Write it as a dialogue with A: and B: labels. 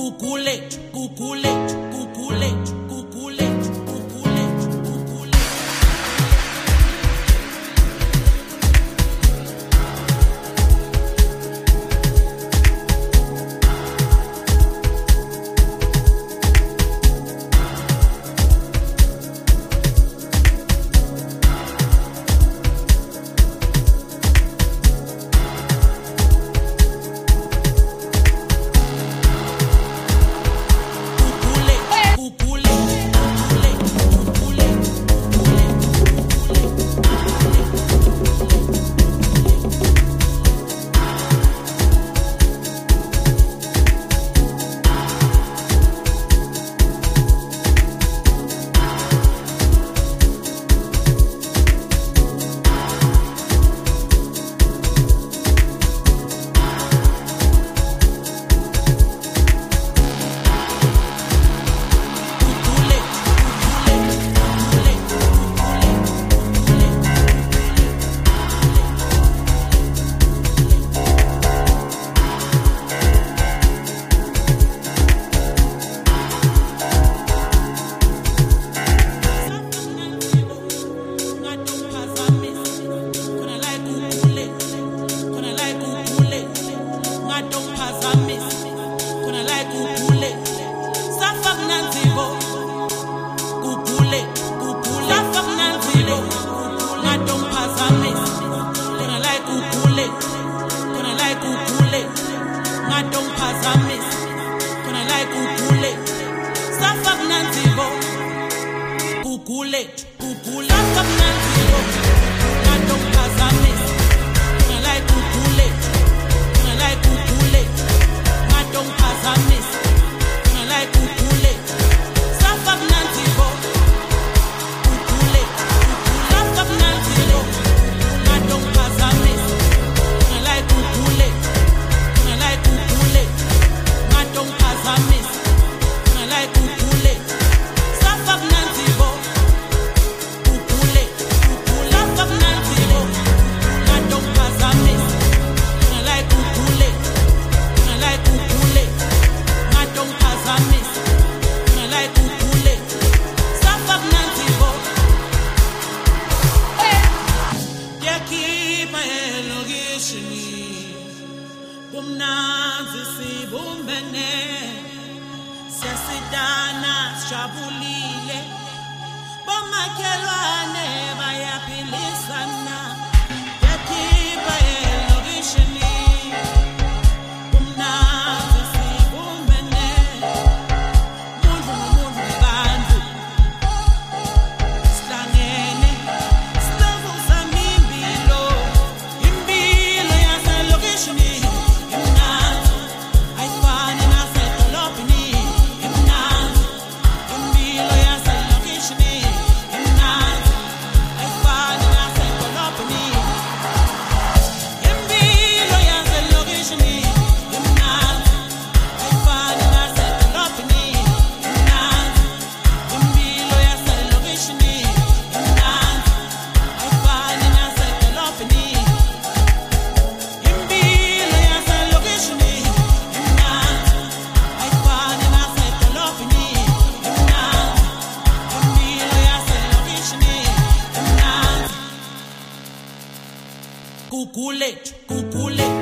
A: cuculete, cuculete, cuculete, cuculete. ungathanda ungiphazamisa khona la igugule safa kunanzibo gugule gugula safa kunanzibo bomakhelwane bayaphilisa na Cuculate, cuculate.